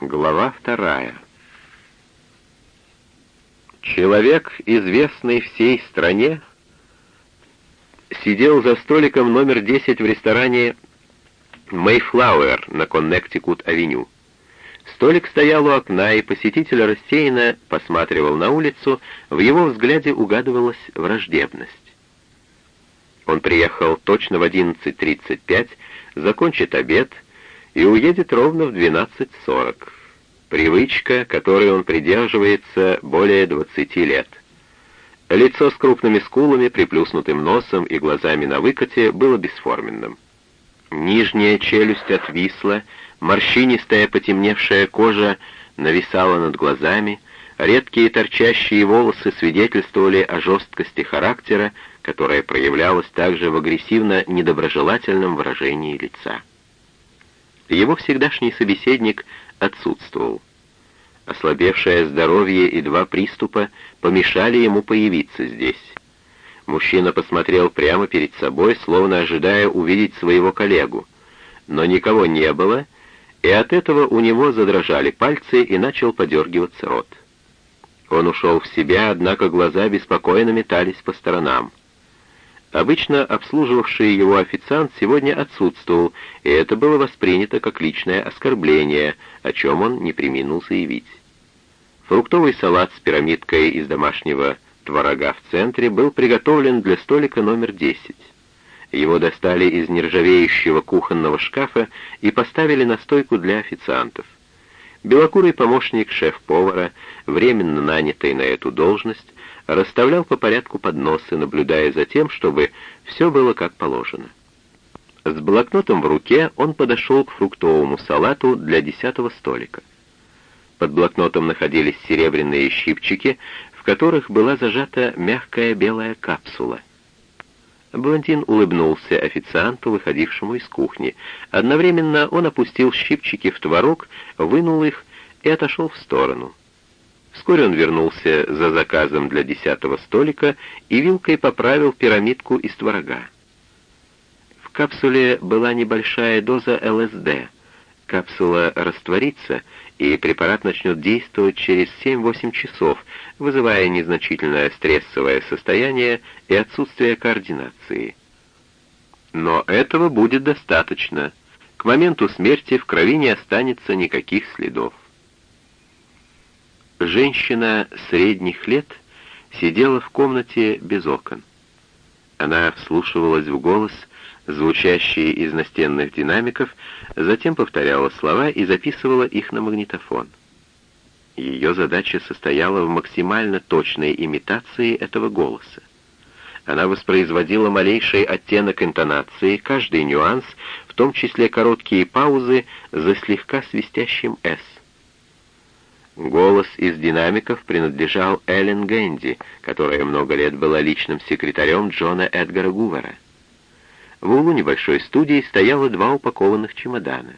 Глава вторая. Человек, известный всей стране, сидел за столиком номер 10 в ресторане «Мэйфлауэр» на Коннектикут-авеню. Столик стоял у окна, и посетитель рассеянно посматривал на улицу, в его взгляде угадывалась враждебность. Он приехал точно в 11.35, закончит обед — и уедет ровно в 12.40. Привычка, которой он придерживается более 20 лет. Лицо с крупными скулами, приплюснутым носом и глазами на выкате было бесформенным. Нижняя челюсть отвисла, морщинистая потемневшая кожа нависала над глазами, редкие торчащие волосы свидетельствовали о жесткости характера, которая проявлялась также в агрессивно-недоброжелательном выражении лица. Его всегдашний собеседник отсутствовал. Ослабевшее здоровье и два приступа помешали ему появиться здесь. Мужчина посмотрел прямо перед собой, словно ожидая увидеть своего коллегу. Но никого не было, и от этого у него задрожали пальцы и начал подергиваться рот. Он ушел в себя, однако глаза беспокойно метались по сторонам. Обычно обслуживавший его официант сегодня отсутствовал, и это было воспринято как личное оскорбление, о чем он не приминул заявить. Фруктовый салат с пирамидкой из домашнего творога в центре был приготовлен для столика номер 10. Его достали из нержавеющего кухонного шкафа и поставили на стойку для официантов. Белокурый помощник шеф-повара, временно нанятый на эту должность, расставлял по порядку подносы, наблюдая за тем, чтобы все было как положено. С блокнотом в руке он подошел к фруктовому салату для десятого столика. Под блокнотом находились серебряные щипчики, в которых была зажата мягкая белая капсула. Блондин улыбнулся официанту, выходившему из кухни. Одновременно он опустил щипчики в творог, вынул их и отошел в сторону. Вскоре он вернулся за заказом для десятого столика и вилкой поправил пирамидку из творога. В капсуле была небольшая доза ЛСД. Капсула растворится, и препарат начнет действовать через 7-8 часов, вызывая незначительное стрессовое состояние и отсутствие координации. Но этого будет достаточно. К моменту смерти в крови не останется никаких следов. Женщина средних лет сидела в комнате без окон. Она вслушивалась в голос, звучащий из настенных динамиков, затем повторяла слова и записывала их на магнитофон. Ее задача состояла в максимально точной имитации этого голоса. Она воспроизводила малейший оттенок интонации, каждый нюанс, в том числе короткие паузы за слегка свистящим «с». Голос из динамиков принадлежал Эллен Гэнди, которая много лет была личным секретарем Джона Эдгара Гувера. В углу небольшой студии стояло два упакованных чемодана.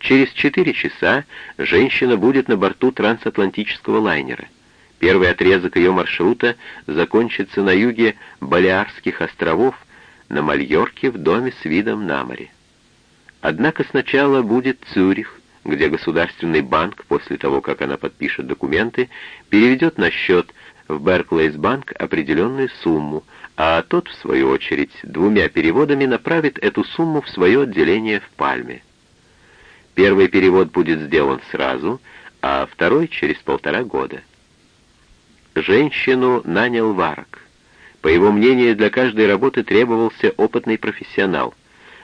Через четыре часа женщина будет на борту трансатлантического лайнера. Первый отрезок ее маршрута закончится на юге Балиарских островов, на Мальорке в доме с видом на море. Однако сначала будет Цюрих, где Государственный банк, после того, как она подпишет документы, переведет на счет в Берклейс банк определенную сумму, а тот, в свою очередь, двумя переводами направит эту сумму в свое отделение в Пальме. Первый перевод будет сделан сразу, а второй — через полтора года. Женщину нанял Варок. По его мнению, для каждой работы требовался опытный профессионал.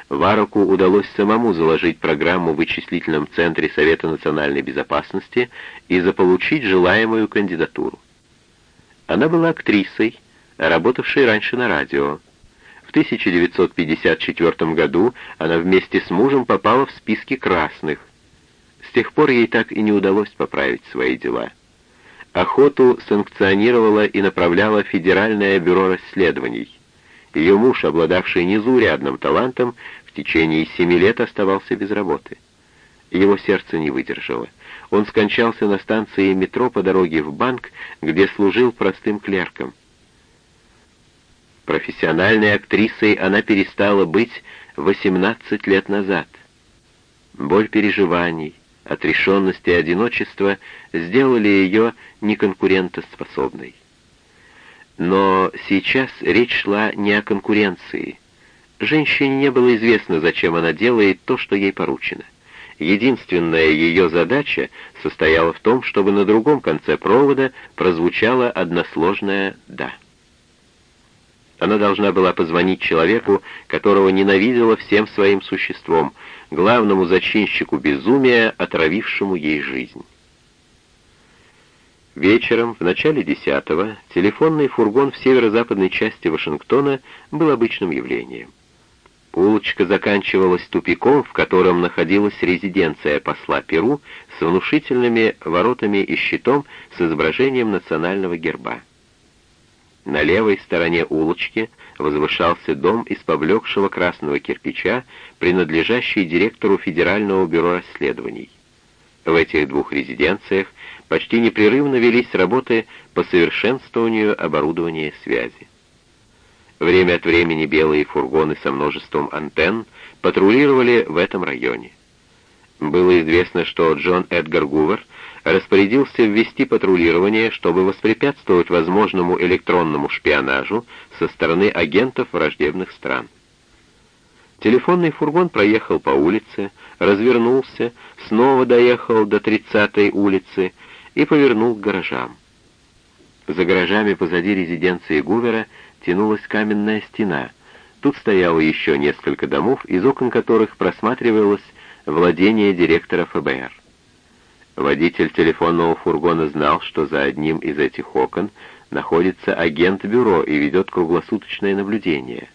Вароку удалось самому заложить программу в вычислительном центре Совета национальной безопасности и заполучить желаемую кандидатуру. Она была актрисой, работавшей раньше на радио. В 1954 году она вместе с мужем попала в списки красных. С тех пор ей так и не удалось поправить свои дела. Охоту санкционировало и направляло Федеральное бюро расследований. Ее муж, обладавший незаурядным талантом, течение семи лет оставался без работы. Его сердце не выдержало. Он скончался на станции метро по дороге в банк, где служил простым клерком. Профессиональной актрисой она перестала быть 18 лет назад. Боль переживаний, отрешенность и одиночество сделали ее неконкурентоспособной. Но сейчас речь шла не о конкуренции. Женщине не было известно, зачем она делает то, что ей поручено. Единственная ее задача состояла в том, чтобы на другом конце провода прозвучало односложное «да». Она должна была позвонить человеку, которого ненавидела всем своим существом, главному зачинщику безумия, отравившему ей жизнь. Вечером, в начале десятого, телефонный фургон в северо-западной части Вашингтона был обычным явлением. Улочка заканчивалась тупиком, в котором находилась резиденция посла Перу с внушительными воротами и щитом с изображением национального герба. На левой стороне улочки возвышался дом из поблекшего красного кирпича, принадлежащий директору Федерального бюро расследований. В этих двух резиденциях почти непрерывно велись работы по совершенствованию оборудования связи. Время от времени белые фургоны со множеством антенн патрулировали в этом районе. Было известно, что Джон Эдгар Гувер распорядился ввести патрулирование, чтобы воспрепятствовать возможному электронному шпионажу со стороны агентов враждебных стран. Телефонный фургон проехал по улице, развернулся, снова доехал до 30-й улицы и повернул к гаражам. За гаражами позади резиденции Гувера тянулась каменная стена. Тут стояло еще несколько домов, из окон которых просматривалось владение директора ФБР. Водитель телефонного фургона знал, что за одним из этих окон находится агент бюро и ведет круглосуточное наблюдение.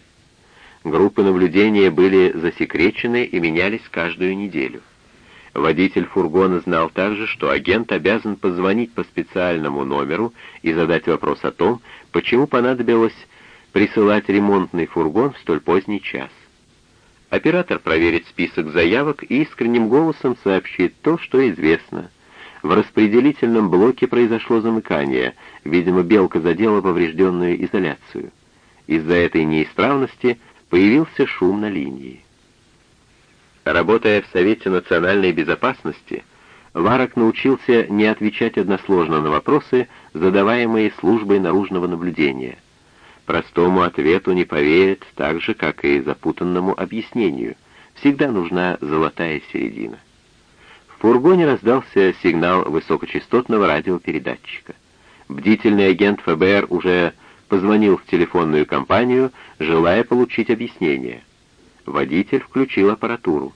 Группы наблюдения были засекречены и менялись каждую неделю. Водитель фургона знал также, что агент обязан позвонить по специальному номеру и задать вопрос о том, почему понадобилось присылать ремонтный фургон в столь поздний час. Оператор проверит список заявок и искренним голосом сообщит то, что известно. В распределительном блоке произошло замыкание, видимо, белка задела поврежденную изоляцию. Из-за этой неисправности появился шум на линии. Работая в Совете национальной безопасности, Варок научился не отвечать односложно на вопросы, задаваемые службой наружного наблюдения — Простому ответу не поверят так же, как и запутанному объяснению. Всегда нужна золотая середина. В фургоне раздался сигнал высокочастотного радиопередатчика. Бдительный агент ФБР уже позвонил в телефонную компанию, желая получить объяснение. Водитель включил аппаратуру.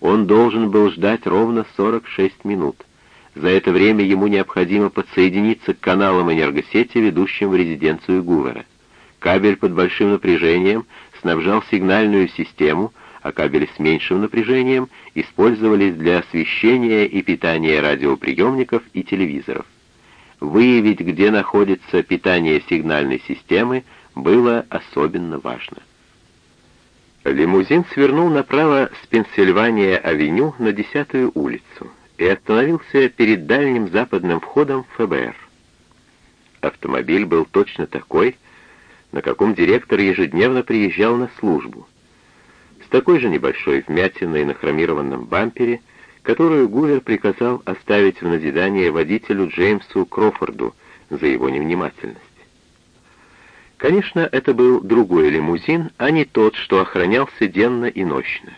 Он должен был ждать ровно 46 минут. За это время ему необходимо подсоединиться к каналам энергосети, ведущим в резиденцию Гувера. Кабель под большим напряжением снабжал сигнальную систему, а кабели с меньшим напряжением использовались для освещения и питания радиоприемников и телевизоров. Выявить, где находится питание сигнальной системы, было особенно важно. Лимузин свернул направо с Пенсильвания-авеню на 10-ю улицу и остановился перед дальним западным входом ФБР. Автомобиль был точно такой, на каком директор ежедневно приезжал на службу. С такой же небольшой вмятиной на хромированном бампере, которую Гувер приказал оставить в назидание водителю Джеймсу Крофорду за его невнимательность. Конечно, это был другой лимузин, а не тот, что охранялся денно и ночно.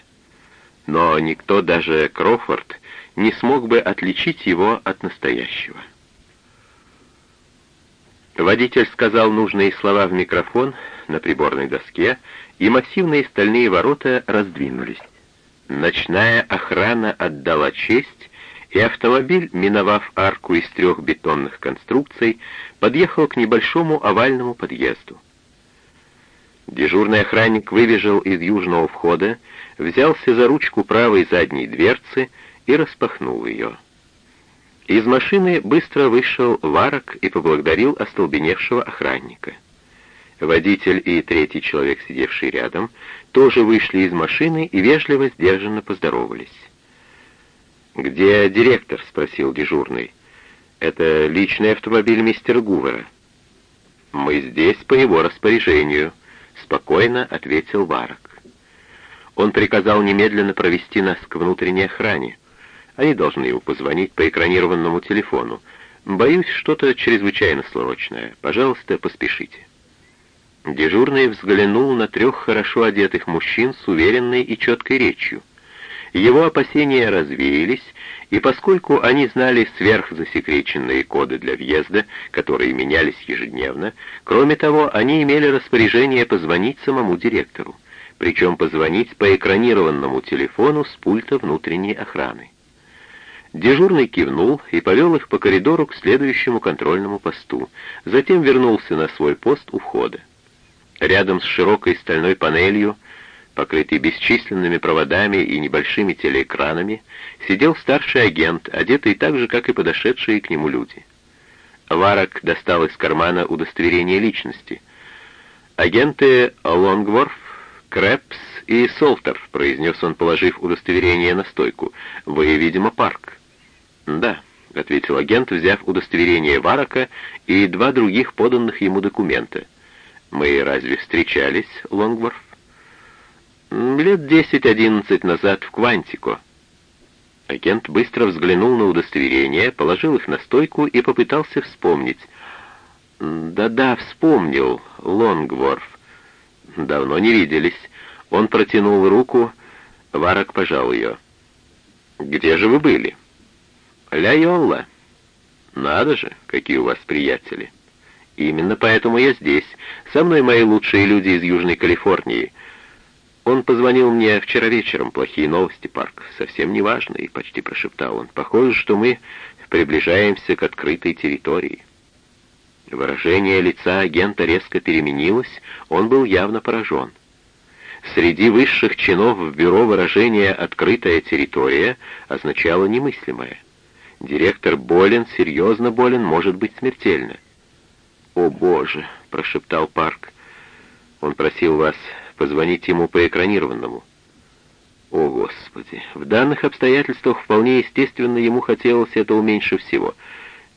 Но никто, даже Крофорд, не смог бы отличить его от настоящего. Водитель сказал нужные слова в микрофон на приборной доске, и массивные стальные ворота раздвинулись. Ночная охрана отдала честь, и автомобиль, миновав арку из трех бетонных конструкций, подъехал к небольшому овальному подъезду. Дежурный охранник выбежал из южного входа, взялся за ручку правой задней дверцы и распахнул ее. Из машины быстро вышел Варок и поблагодарил остолбеневшего охранника. Водитель и третий человек, сидевший рядом, тоже вышли из машины и вежливо, сдержанно поздоровались. «Где директор?» — спросил дежурный. «Это личный автомобиль мистера Гувера». «Мы здесь по его распоряжению», — спокойно ответил Варок. Он приказал немедленно провести нас к внутренней охране. Они должны ему позвонить по экранированному телефону. Боюсь, что-то чрезвычайно срочное. Пожалуйста, поспешите». Дежурный взглянул на трех хорошо одетых мужчин с уверенной и четкой речью. Его опасения развеялись, и поскольку они знали сверхзасекреченные коды для въезда, которые менялись ежедневно, кроме того, они имели распоряжение позвонить самому директору, причем позвонить по экранированному телефону с пульта внутренней охраны. Дежурный кивнул и повел их по коридору к следующему контрольному посту, затем вернулся на свой пост у входа. Рядом с широкой стальной панелью покрытый бесчисленными проводами и небольшими телеэкранами, сидел старший агент, одетый так же, как и подошедшие к нему люди. Варок достал из кармана удостоверение личности. «Агенты Лонгворф, Крэпс и Солтер», — произнес он, положив удостоверение на стойку. «Вы, видимо, парк». «Да», — ответил агент, взяв удостоверение Варака и два других поданных ему документа. «Мы разве встречались, Лонгворф?» Лет десять-одиннадцать назад в Квантико. Агент быстро взглянул на удостоверения, положил их на стойку и попытался вспомнить. «Да-да, вспомнил, Лонгворф. Давно не виделись». Он протянул руку, Варак пожал ее. «Где же вы были?» «Ля Йолла». «Надо же, какие у вас приятели». «Именно поэтому я здесь. Со мной мои лучшие люди из Южной Калифорнии». «Он позвонил мне вчера вечером. Плохие новости, Парк. Совсем неважные», — почти прошептал он. «Похоже, что мы приближаемся к открытой территории». Выражение лица агента резко переменилось, он был явно поражен. Среди высших чинов в бюро выражение «открытая территория» означало немыслимое. Директор болен, серьезно болен, может быть смертельно. «О, Боже!» — прошептал Парк. «Он просил вас позвонить ему по экранированному. О, Господи! В данных обстоятельствах вполне естественно ему хотелось этого меньше всего.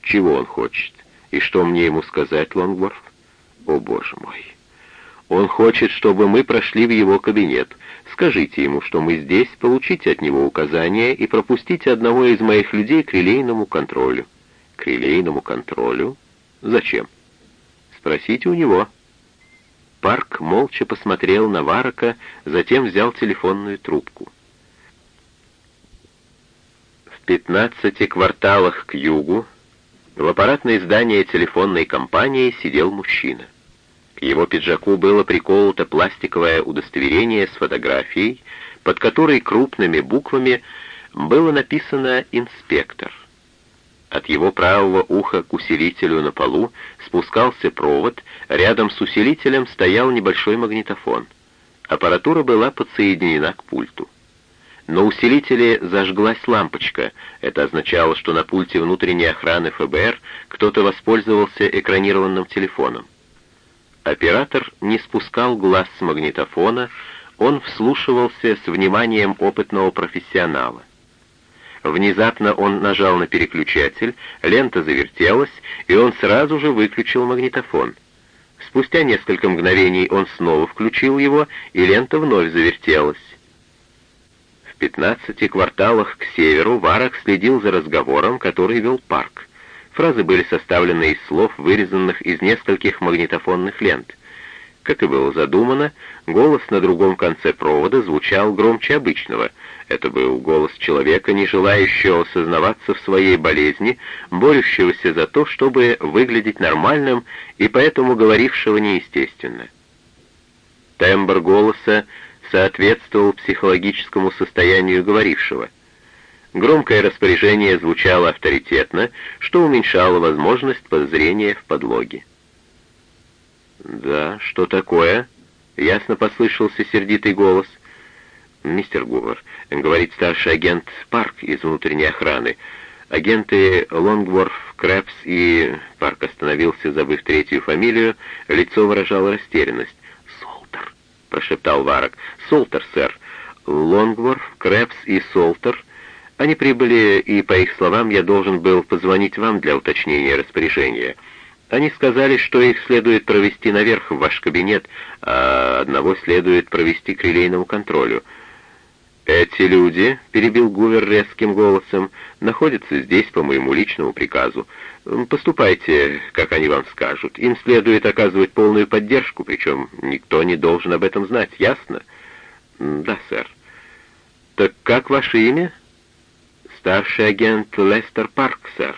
Чего он хочет? И что мне ему сказать, Лонгворф? О, Боже мой! Он хочет, чтобы мы прошли в его кабинет. Скажите ему, что мы здесь, получите от него указания и пропустите одного из моих людей к релейному контролю. К релейному контролю? Зачем? Спросите у него. Парк молча посмотрел на Варака, затем взял телефонную трубку. В пятнадцати кварталах к югу в аппаратное здание телефонной компании сидел мужчина. Его пиджаку было приколото пластиковое удостоверение с фотографией, под которой крупными буквами было написано «Инспектор». От его правого уха к усилителю на полу спускался провод, рядом с усилителем стоял небольшой магнитофон. Аппаратура была подсоединена к пульту. На усилителе зажглась лампочка. Это означало, что на пульте внутренней охраны ФБР кто-то воспользовался экранированным телефоном. Оператор не спускал глаз с магнитофона, он вслушивался с вниманием опытного профессионала. Внезапно он нажал на переключатель, лента завертелась, и он сразу же выключил магнитофон. Спустя несколько мгновений он снова включил его, и лента вновь завертелась. В пятнадцати кварталах к северу Варах следил за разговором, который вел парк. Фразы были составлены из слов, вырезанных из нескольких магнитофонных лент. Как и было задумано, голос на другом конце провода звучал громче обычного — это был голос человека, не желающего осознаваться в своей болезни, борющегося за то, чтобы выглядеть нормальным и поэтому говорившего неестественно. Тембр голоса соответствовал психологическому состоянию говорившего. Громкое распоряжение звучало авторитетно, что уменьшало возможность подозрения в подлоге. «Да, что такое?» — ясно послышался сердитый голос. «Мистер Гувер, — говорит старший агент Парк из внутренней охраны. Агенты Лонгворф, Крэпс и... Парк остановился, забыв третью фамилию, лицо выражало растерянность. «Солтер», — прошептал Варок. «Солтер, сэр. Лонгворф, Крэпс и Солтер. Они прибыли, и, по их словам, я должен был позвонить вам для уточнения распоряжения». Они сказали, что их следует провести наверх в ваш кабинет, а одного следует провести к релейному контролю. «Эти люди», — перебил Гувер резким голосом, — «находятся здесь по моему личному приказу. Поступайте, как они вам скажут. Им следует оказывать полную поддержку, причем никто не должен об этом знать, ясно?» «Да, сэр». «Так как ваше имя?» «Старший агент Лестер Парк, сэр».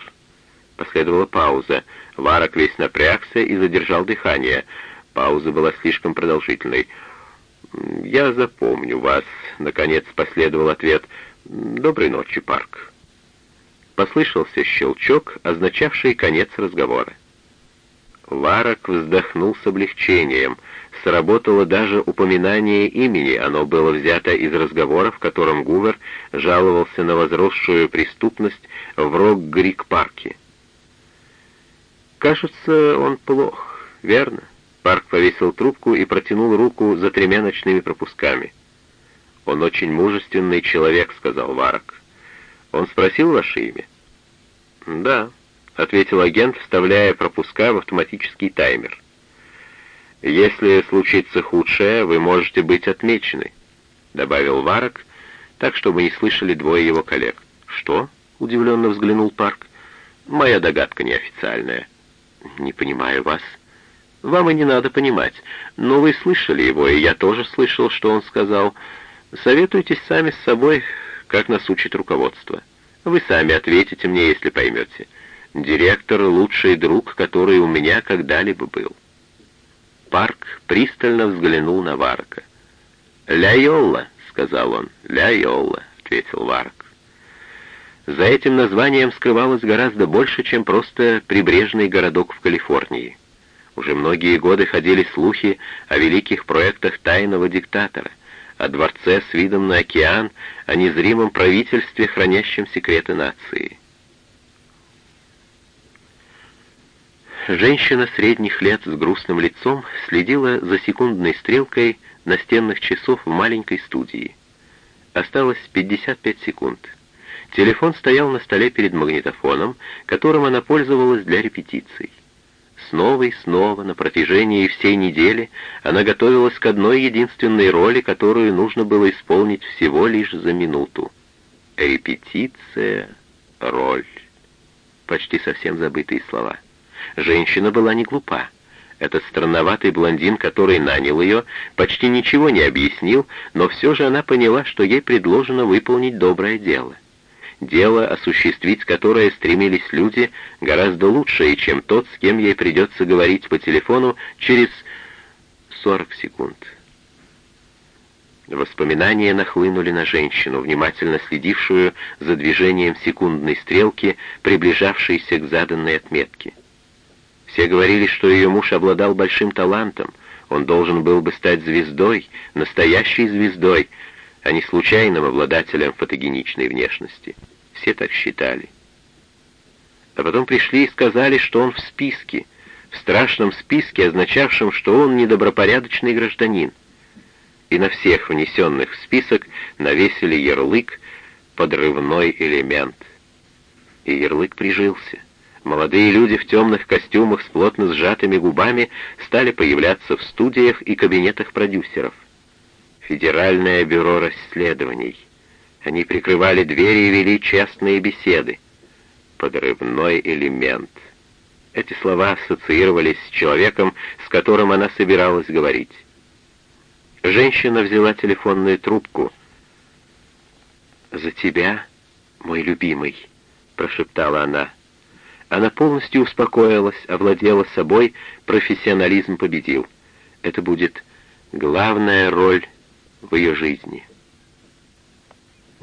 Последовала пауза. Варок весь напрягся и задержал дыхание. Пауза была слишком продолжительной. «Я запомню вас», — наконец последовал ответ. «Доброй ночи, Парк». Послышался щелчок, означавший конец разговора. Варок вздохнул с облегчением. Сработало даже упоминание имени, оно было взято из разговора, в котором Гувер жаловался на возросшую преступность в Рок-Грик-парке. «Кажется, он плох, верно?» Парк повесил трубку и протянул руку за тремя ночными пропусками. «Он очень мужественный человек», — сказал Варок. «Он спросил ваше имя?» «Да», — ответил агент, вставляя пропуска в автоматический таймер. «Если случится худшее, вы можете быть отмечены», — добавил Варок, так, чтобы не слышали двое его коллег. «Что?» — удивленно взглянул Парк. «Моя догадка неофициальная». «Не понимаю вас». Вам и не надо понимать. Но вы слышали его, и я тоже слышал, что он сказал. Советуйтесь сами с собой, как нас учит руководство. Вы сами ответите мне, если поймете. Директор — лучший друг, который у меня когда-либо был. Парк пристально взглянул на Варка. «Ля Йолла», — сказал он. «Ля Йолла», — ответил Варк. За этим названием скрывалось гораздо больше, чем просто прибрежный городок в Калифорнии. Уже многие годы ходили слухи о великих проектах тайного диктатора, о дворце с видом на океан, о незримом правительстве, хранящем секреты нации. Женщина средних лет с грустным лицом следила за секундной стрелкой настенных часов в маленькой студии. Осталось 55 секунд. Телефон стоял на столе перед магнитофоном, которым она пользовалась для репетиций. Снова и снова на протяжении всей недели она готовилась к одной единственной роли, которую нужно было исполнить всего лишь за минуту. Репетиция, роль. Почти совсем забытые слова. Женщина была не глупа. Этот странноватый блондин, который нанял ее, почти ничего не объяснил, но все же она поняла, что ей предложено выполнить доброе дело дело, осуществить которое стремились люди, гораздо лучшее, чем тот, с кем ей придется говорить по телефону через 40 секунд. Воспоминания нахлынули на женщину, внимательно следившую за движением секундной стрелки, приближавшейся к заданной отметке. Все говорили, что ее муж обладал большим талантом, он должен был бы стать звездой, настоящей звездой, а не случайным обладателем фотогеничной внешности. Все так считали. А потом пришли и сказали, что он в списке, в страшном списке, означавшем, что он недобропорядочный гражданин. И на всех внесенных в список навесили ярлык «подрывной элемент». И ярлык прижился. Молодые люди в темных костюмах с плотно сжатыми губами стали появляться в студиях и кабинетах продюсеров. Федеральное бюро расследований. Они прикрывали двери и вели честные беседы. Подрывной элемент. Эти слова ассоциировались с человеком, с которым она собиралась говорить. Женщина взяла телефонную трубку. «За тебя, мой любимый», — прошептала она. Она полностью успокоилась, овладела собой, профессионализм победил. Это будет главная роль в ее жизни.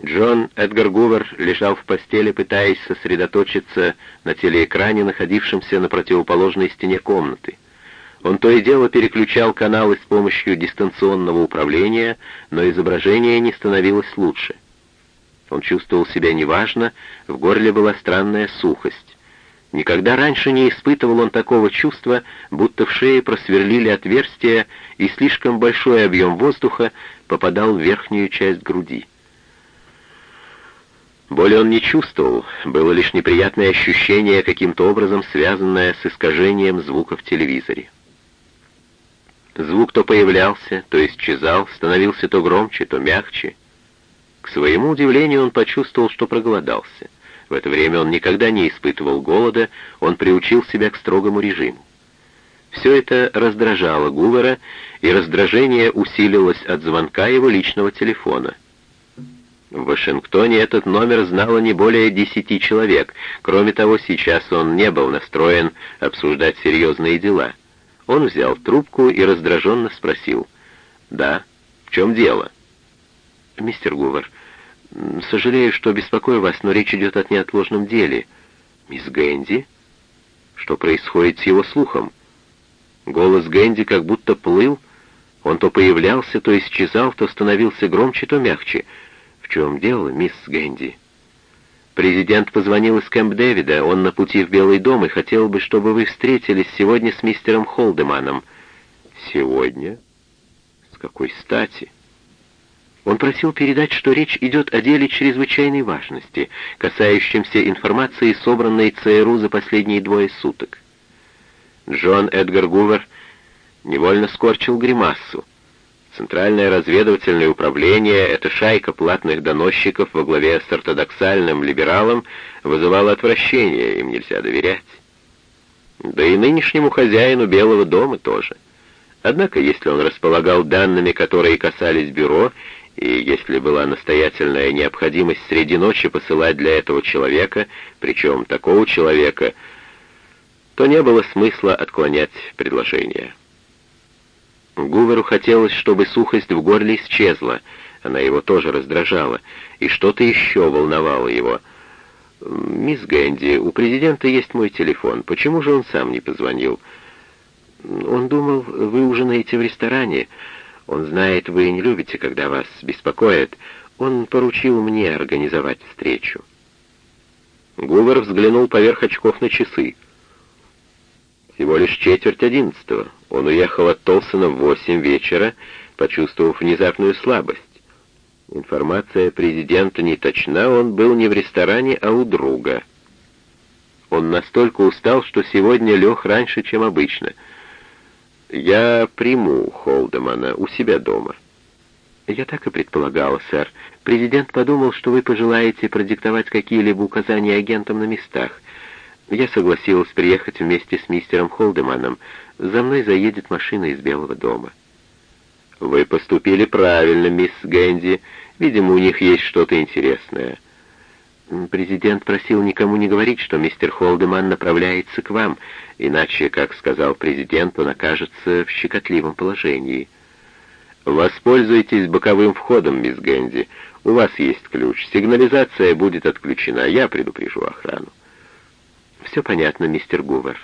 Джон Эдгар Гувер лежал в постели, пытаясь сосредоточиться на телеэкране, находившемся на противоположной стене комнаты. Он то и дело переключал каналы с помощью дистанционного управления, но изображение не становилось лучше. Он чувствовал себя неважно, в горле была странная сухость. Никогда раньше не испытывал он такого чувства, будто в шее просверлили отверстие, и слишком большой объем воздуха попадал в верхнюю часть груди. Боли он не чувствовал, было лишь неприятное ощущение, каким-то образом связанное с искажением звука в телевизоре. Звук то появлялся, то исчезал, становился то громче, то мягче. К своему удивлению он почувствовал, что проголодался. В это время он никогда не испытывал голода, он приучил себя к строгому режиму. Все это раздражало Гувера, и раздражение усилилось от звонка его личного телефона. В Вашингтоне этот номер знало не более десяти человек. Кроме того, сейчас он не был настроен обсуждать серьезные дела. Он взял трубку и раздраженно спросил. «Да, в чем дело?» «Мистер Гувер, сожалею, что беспокою вас, но речь идет о неотложном деле. Мисс Гэнди? Что происходит с его слухом?» Голос Гэнди как будто плыл. Он то появлялся, то исчезал, то становился громче, то мягче. «В чем дело, мисс Гэнди?» «Президент позвонил из Кэмп Дэвида. Он на пути в Белый дом и хотел бы, чтобы вы встретились сегодня с мистером Холдеманом». «Сегодня? С какой стати?» Он просил передать, что речь идет о деле чрезвычайной важности, касающемся информации, собранной ЦРУ за последние двое суток. Джон Эдгар Гувер невольно скорчил гримассу. Центральное разведывательное управление, эта шайка платных доносчиков во главе с ортодоксальным либералом, вызывала отвращение, им нельзя доверять. Да и нынешнему хозяину Белого дома тоже. Однако, если он располагал данными, которые касались бюро, и если была настоятельная необходимость среди ночи посылать для этого человека, причем такого человека, то не было смысла отклонять предложение. Гуверу хотелось, чтобы сухость в горле исчезла, она его тоже раздражала, и что-то еще волновало его. «Мисс Гэнди, у президента есть мой телефон, почему же он сам не позвонил?» «Он думал, вы ужинаете в ресторане. Он знает, вы не любите, когда вас беспокоят. Он поручил мне организовать встречу». Гувер взглянул поверх очков на часы. Всего лишь четверть одиннадцатого. Он уехал от Толсона в восемь вечера, почувствовав внезапную слабость. Информация президента не точна, он был не в ресторане, а у друга. Он настолько устал, что сегодня лег раньше, чем обычно. «Я приму Холдемана у себя дома». «Я так и предполагал, сэр. Президент подумал, что вы пожелаете продиктовать какие-либо указания агентам на местах. Я согласилась приехать вместе с мистером Холдеманом. За мной заедет машина из Белого дома. «Вы поступили правильно, мисс Гэнди. Видимо, у них есть что-то интересное». Президент просил никому не говорить, что мистер Холдеман направляется к вам, иначе, как сказал президент, он окажется в щекотливом положении. Воспользуйтесь боковым входом, мисс Гэнди. У вас есть ключ. Сигнализация будет отключена. Я предупрежу охрану. «Все понятно, мистер Гувер».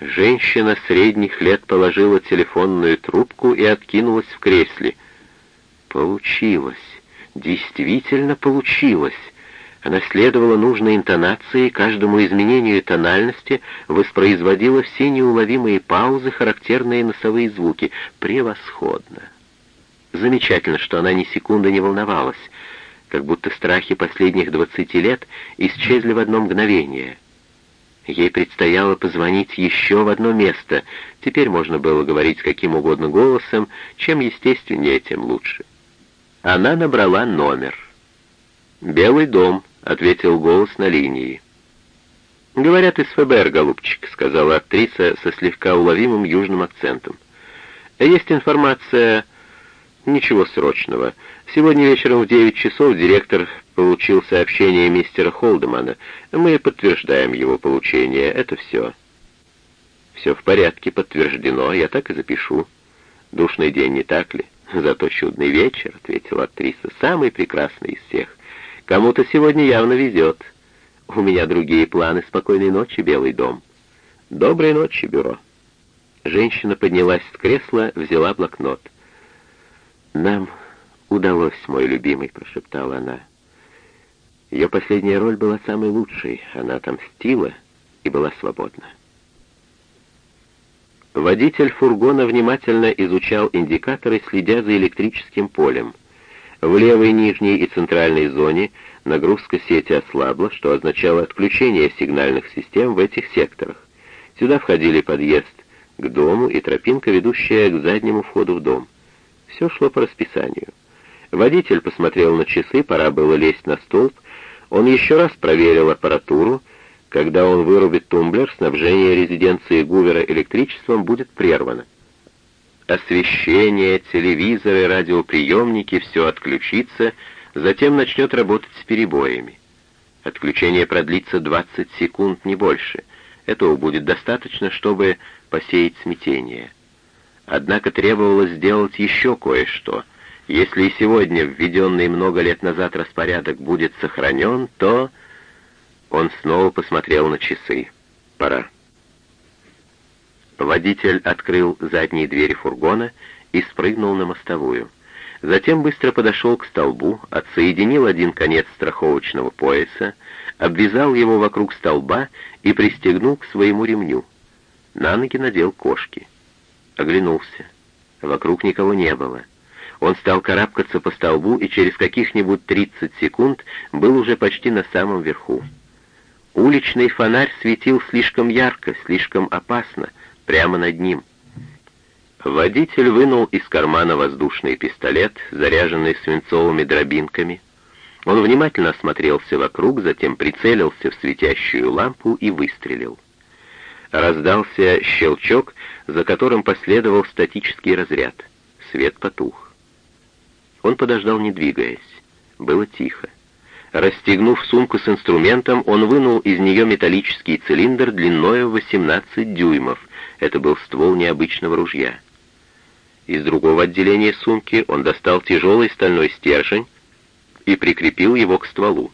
Женщина средних лет положила телефонную трубку и откинулась в кресле. Получилось. Действительно получилось. Она следовала нужной интонации, каждому изменению тональности воспроизводила все неуловимые паузы, характерные носовые звуки. Превосходно. Замечательно, что она ни секунды не волновалась как будто страхи последних двадцати лет исчезли в одно мгновение. Ей предстояло позвонить еще в одно место. Теперь можно было говорить каким угодно голосом, чем естественнее, тем лучше. Она набрала номер. «Белый дом», — ответил голос на линии. «Говорят из ФБР, голубчик», — сказала актриса со слегка уловимым южным акцентом. «Есть информация...» «Ничего срочного. Сегодня вечером в 9 часов директор получил сообщение мистера Холдемана. Мы подтверждаем его получение. Это все. Все в порядке, подтверждено. Я так и запишу. Душный день, не так ли? Зато чудный вечер, ответила актриса. Самый прекрасный из всех. Кому-то сегодня явно везет. У меня другие планы. Спокойной ночи, Белый дом. Доброй ночи, бюро. Женщина поднялась с кресла, взяла блокнот. Нам удалось, мой любимый», — прошептала она. Ее последняя роль была самой лучшей. Она отомстила и была свободна. Водитель фургона внимательно изучал индикаторы, следя за электрическим полем. В левой нижней и центральной зоне нагрузка сети ослабла, что означало отключение сигнальных систем в этих секторах. Сюда входили подъезд к дому и тропинка, ведущая к заднему входу в дом. Все шло по расписанию. Водитель посмотрел на часы, пора было лезть на столб. Он еще раз проверил аппаратуру. Когда он вырубит тумблер, снабжение резиденции Гувера электричеством будет прервано. Освещение, телевизоры, радиоприемники — все отключится, затем начнет работать с перебоями. Отключение продлится 20 секунд, не больше. Этого будет достаточно, чтобы посеять смятение. Однако требовалось сделать еще кое-что. Если и сегодня введенный много лет назад распорядок будет сохранен, то... Он снова посмотрел на часы. Пора. Водитель открыл задние двери фургона и спрыгнул на мостовую. Затем быстро подошел к столбу, отсоединил один конец страховочного пояса, обвязал его вокруг столба и пристегнул к своему ремню. На ноги надел кошки. Оглянулся. Вокруг никого не было. Он стал карабкаться по столбу и через каких-нибудь 30 секунд был уже почти на самом верху. Уличный фонарь светил слишком ярко, слишком опасно, прямо над ним. Водитель вынул из кармана воздушный пистолет, заряженный свинцовыми дробинками. Он внимательно осмотрелся вокруг, затем прицелился в светящую лампу и выстрелил. Раздался щелчок, за которым последовал статический разряд. Свет потух. Он подождал, не двигаясь. Было тихо. Расстегнув сумку с инструментом, он вынул из нее металлический цилиндр длиной в 18 дюймов. Это был ствол необычного ружья. Из другого отделения сумки он достал тяжелый стальной стержень и прикрепил его к стволу.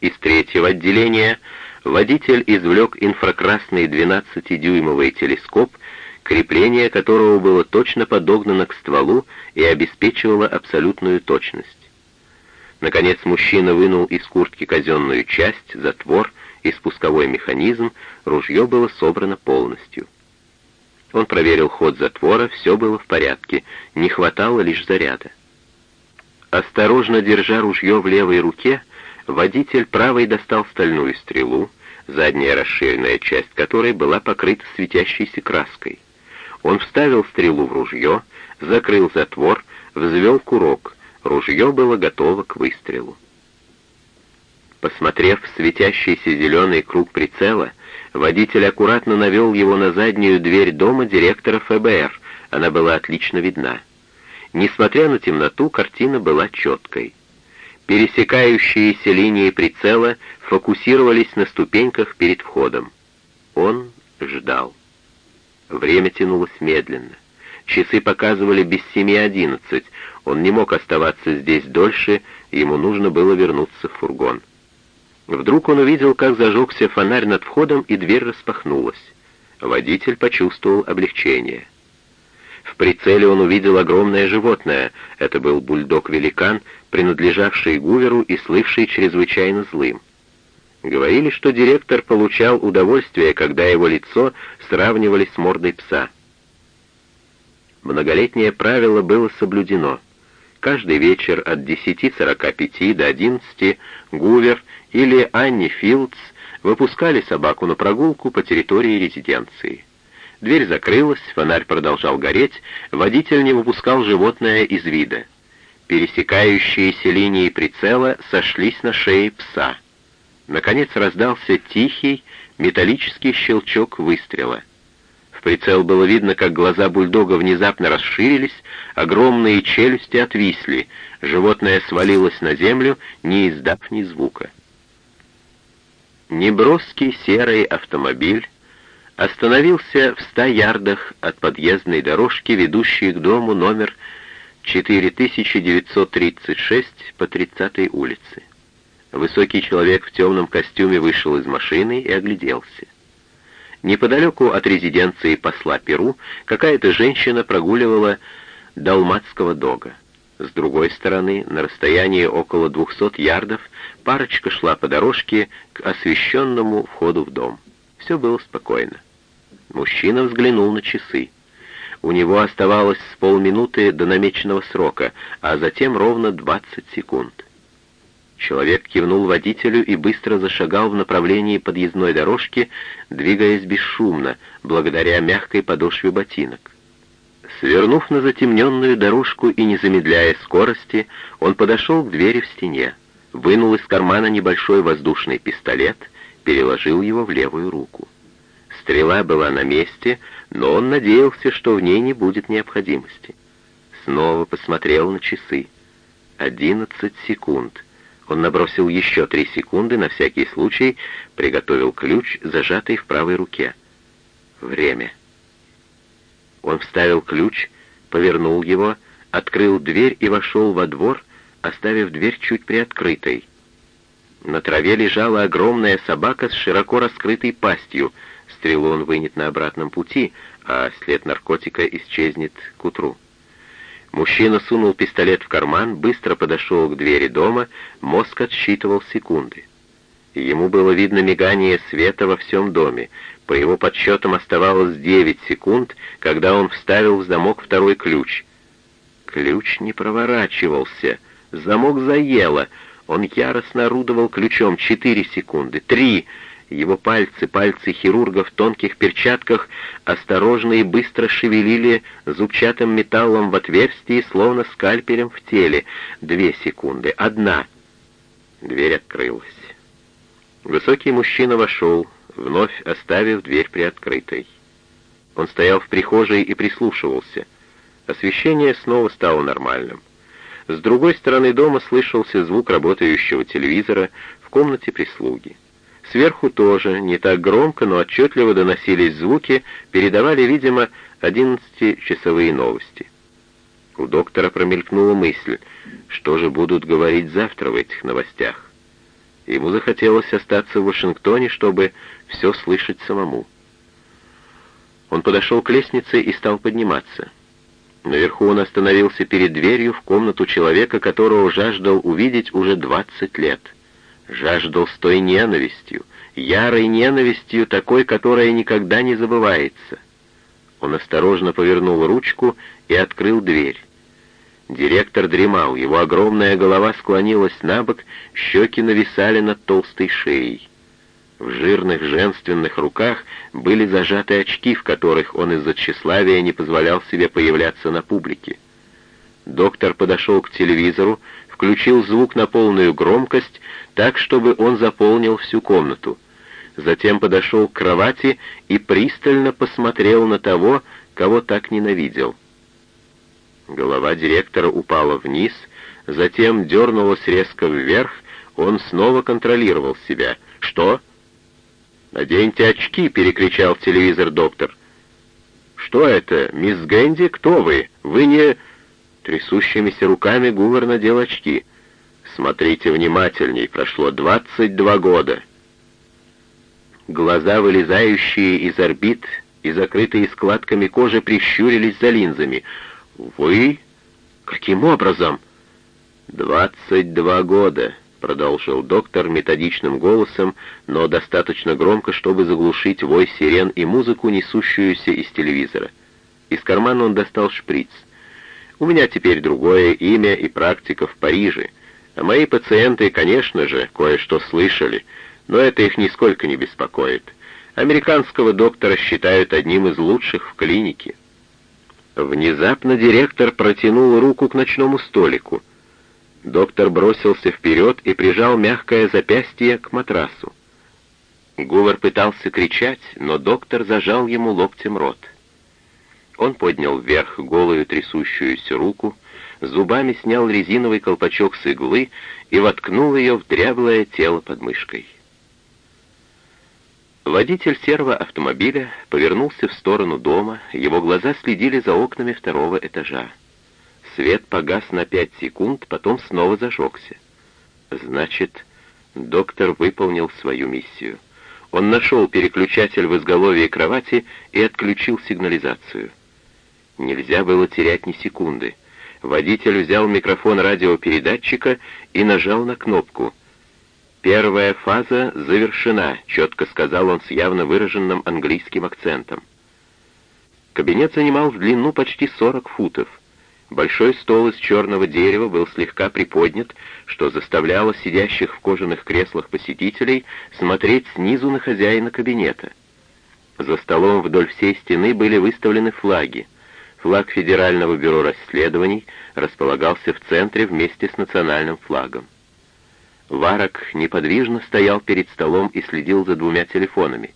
Из третьего отделения водитель извлек инфракрасный 12-дюймовый телескоп, крепление которого было точно подогнано к стволу и обеспечивало абсолютную точность. Наконец мужчина вынул из куртки казенную часть, затвор и спусковой механизм, ружье было собрано полностью. Он проверил ход затвора, все было в порядке, не хватало лишь заряда. Осторожно держа ружье в левой руке, водитель правой достал стальную стрелу, задняя расширенная часть которой была покрыта светящейся краской. Он вставил стрелу в ружье, закрыл затвор, взвел курок. Ружье было готово к выстрелу. Посмотрев в светящийся зеленый круг прицела, водитель аккуратно навел его на заднюю дверь дома директора ФБР. Она была отлично видна. Несмотря на темноту, картина была четкой. Пересекающиеся линии прицела фокусировались на ступеньках перед входом. Он ждал. Время тянулось медленно. Часы показывали без семи одиннадцать. Он не мог оставаться здесь дольше, ему нужно было вернуться в фургон. Вдруг он увидел, как зажегся фонарь над входом, и дверь распахнулась. Водитель почувствовал облегчение. В прицеле он увидел огромное животное. Это был бульдог-великан, принадлежавший Гуверу и слывший чрезвычайно злым. Говорили, что директор получал удовольствие, когда его лицо сравнивали с мордой пса. Многолетнее правило было соблюдено. Каждый вечер от 10.45 до 11 Гувер или Анни Филдс выпускали собаку на прогулку по территории резиденции. Дверь закрылась, фонарь продолжал гореть, водитель не выпускал животное из вида. Пересекающиеся линии прицела сошлись на шее пса. Наконец раздался тихий, металлический щелчок выстрела. Прицел было видно, как глаза бульдога внезапно расширились, огромные челюсти отвисли, животное свалилось на землю, не издав ни звука. Неброский серый автомобиль остановился в ста ярдах от подъездной дорожки, ведущей к дому номер 4936 по 30-й улице. Высокий человек в темном костюме вышел из машины и огляделся. Неподалеку от резиденции посла Перу какая-то женщина прогуливала далматского дога. С другой стороны, на расстоянии около 200 ярдов, парочка шла по дорожке к освещенному входу в дом. Все было спокойно. Мужчина взглянул на часы. У него оставалось с полминуты до намеченного срока, а затем ровно 20 секунд. Человек кивнул водителю и быстро зашагал в направлении подъездной дорожки, двигаясь бесшумно, благодаря мягкой подошве ботинок. Свернув на затемненную дорожку и не замедляя скорости, он подошел к двери в стене, вынул из кармана небольшой воздушный пистолет, переложил его в левую руку. Стрела была на месте, но он надеялся, что в ней не будет необходимости. Снова посмотрел на часы. Одиннадцать секунд. Он набросил еще три секунды, на всякий случай приготовил ключ, зажатый в правой руке. Время. Он вставил ключ, повернул его, открыл дверь и вошел во двор, оставив дверь чуть приоткрытой. На траве лежала огромная собака с широко раскрытой пастью. Стрелу он вынет на обратном пути, а след наркотика исчезнет к утру. Мужчина сунул пистолет в карман, быстро подошел к двери дома, мозг отсчитывал секунды. Ему было видно мигание света во всем доме. По его подсчетам оставалось 9 секунд, когда он вставил в замок второй ключ. Ключ не проворачивался. Замок заело. Он яростно орудовал ключом. Четыре секунды. Три. Его пальцы, пальцы хирурга в тонких перчатках, осторожно и быстро шевелили зубчатым металлом в отверстии, словно скальпелем в теле. Две секунды. Одна. Дверь открылась. Высокий мужчина вошел, вновь оставив дверь приоткрытой. Он стоял в прихожей и прислушивался. Освещение снова стало нормальным. С другой стороны дома слышался звук работающего телевизора в комнате прислуги. Сверху тоже, не так громко, но отчетливо доносились звуки, передавали, видимо, одиннадцатичасовые новости. У доктора промелькнула мысль, что же будут говорить завтра в этих новостях. Ему захотелось остаться в Вашингтоне, чтобы все слышать самому. Он подошел к лестнице и стал подниматься. Наверху он остановился перед дверью в комнату человека, которого жаждал увидеть уже 20 лет. Жаждал с той ненавистью, ярой ненавистью, такой, которая никогда не забывается. Он осторожно повернул ручку и открыл дверь. Директор дремал, его огромная голова склонилась на бок, щеки нависали над толстой шеей. В жирных женственных руках были зажаты очки, в которых он из-за тщеславия не позволял себе появляться на публике. Доктор подошел к телевизору, включил звук на полную громкость, так, чтобы он заполнил всю комнату. Затем подошел к кровати и пристально посмотрел на того, кого так ненавидел. Голова директора упала вниз, затем дернулась резко вверх, он снова контролировал себя. «Что?» «Наденьте очки!» — перекричал телевизор доктор. «Что это, мисс Гэнди? Кто вы? Вы не...» Трясущимися руками Гувер надел очки. «Смотрите внимательней, прошло 22 года». Глаза, вылезающие из орбит и закрытые складками кожи, прищурились за линзами — «Вы? Каким образом?» «Двадцать два года», — продолжил доктор методичным голосом, но достаточно громко, чтобы заглушить вой сирен и музыку, несущуюся из телевизора. Из кармана он достал шприц. «У меня теперь другое имя и практика в Париже, мои пациенты, конечно же, кое-что слышали, но это их нисколько не беспокоит. Американского доктора считают одним из лучших в клинике». Внезапно директор протянул руку к ночному столику. Доктор бросился вперед и прижал мягкое запястье к матрасу. Гувер пытался кричать, но доктор зажал ему локтем рот. Он поднял вверх голую трясущуюся руку, зубами снял резиновый колпачок с иглы и воткнул ее в дряблое тело под мышкой. Водитель серого автомобиля повернулся в сторону дома, его глаза следили за окнами второго этажа. Свет погас на пять секунд, потом снова зажегся. Значит, доктор выполнил свою миссию. Он нашел переключатель в изголовье кровати и отключил сигнализацию. Нельзя было терять ни секунды. Водитель взял микрофон радиопередатчика и нажал на кнопку — «Первая фаза завершена», — четко сказал он с явно выраженным английским акцентом. Кабинет занимал в длину почти 40 футов. Большой стол из черного дерева был слегка приподнят, что заставляло сидящих в кожаных креслах посетителей смотреть снизу на хозяина кабинета. За столом вдоль всей стены были выставлены флаги. Флаг Федерального бюро расследований располагался в центре вместе с национальным флагом. Варок неподвижно стоял перед столом и следил за двумя телефонами.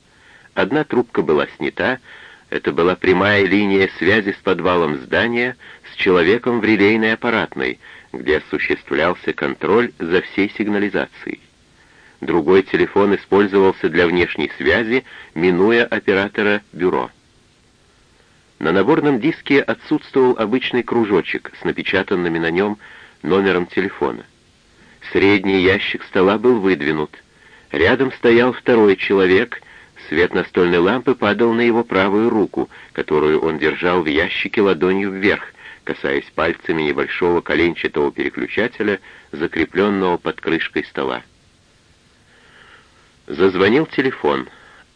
Одна трубка была снята, это была прямая линия связи с подвалом здания с человеком в релейной аппаратной, где осуществлялся контроль за всей сигнализацией. Другой телефон использовался для внешней связи, минуя оператора бюро. На наборном диске отсутствовал обычный кружочек с напечатанными на нем номером телефона. Средний ящик стола был выдвинут. Рядом стоял второй человек, свет настольной лампы падал на его правую руку, которую он держал в ящике ладонью вверх, касаясь пальцами небольшого коленчатого переключателя, закрепленного под крышкой стола. Зазвонил телефон.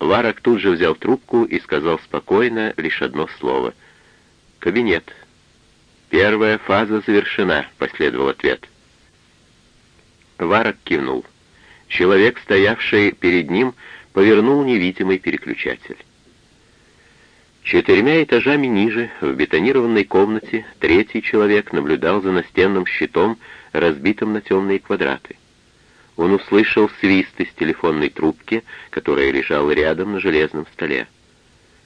Варок тут же взял трубку и сказал спокойно лишь одно слово. «Кабинет». «Первая фаза завершена», — последовал ответ. Варок кивнул. Человек, стоявший перед ним, повернул невидимый переключатель. Четырьмя этажами ниже, в бетонированной комнате, третий человек наблюдал за настенным щитом, разбитым на темные квадраты. Он услышал свист из телефонной трубки, которая лежала рядом на железном столе.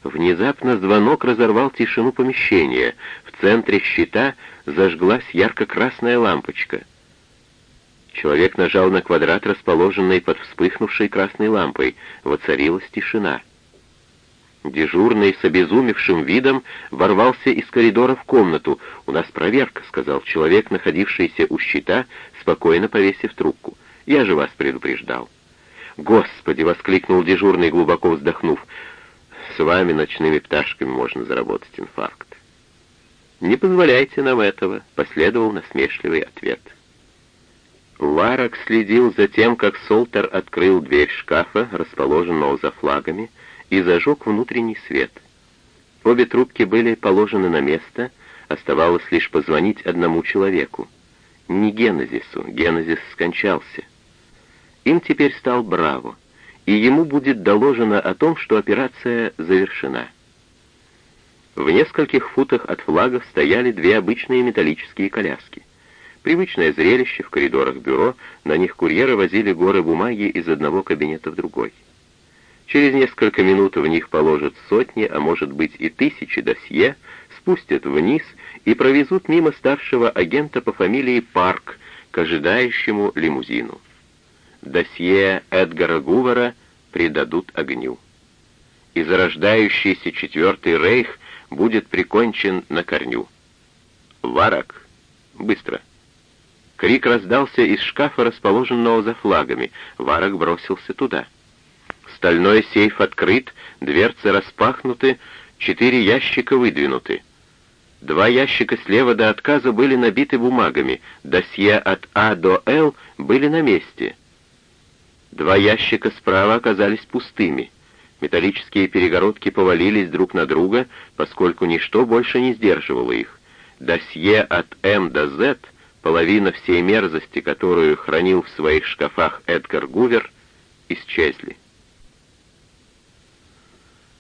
Внезапно звонок разорвал тишину помещения. В центре щита зажглась ярко-красная лампочка. Человек нажал на квадрат, расположенный под вспыхнувшей красной лампой. Воцарилась тишина. Дежурный с обезумевшим видом ворвался из коридора в комнату. «У нас проверка», — сказал человек, находившийся у щита, спокойно повесив трубку. Я же вас предупреждал». «Господи!» — воскликнул дежурный, глубоко вздохнув. «С вами, ночными пташками, можно заработать инфаркт». «Не позволяйте нам этого», — последовал насмешливый ответ. Ларок следил за тем, как Солтер открыл дверь шкафа, расположенного за флагами, и зажег внутренний свет. Обе трубки были положены на место, оставалось лишь позвонить одному человеку. Не Генезису, Генезис скончался — им теперь стал Браво, и ему будет доложено о том, что операция завершена. В нескольких футах от флагов стояли две обычные металлические коляски. Привычное зрелище в коридорах бюро, на них курьеры возили горы бумаги из одного кабинета в другой. Через несколько минут в них положат сотни, а может быть и тысячи досье, спустят вниз и провезут мимо старшего агента по фамилии Парк к ожидающему лимузину досье Эдгара Гувера придадут огню. И зарождающийся Четвертый Рейх будет прикончен на корню. Варак! Быстро! Крик раздался из шкафа, расположенного за флагами. Варак бросился туда. Стальной сейф открыт, дверцы распахнуты, четыре ящика выдвинуты. Два ящика слева до отказа были набиты бумагами, досье от А до Л были на месте — Два ящика справа оказались пустыми. Металлические перегородки повалились друг на друга, поскольку ничто больше не сдерживало их. Досье от М до З, половина всей мерзости, которую хранил в своих шкафах Эдгар Гувер, исчезли.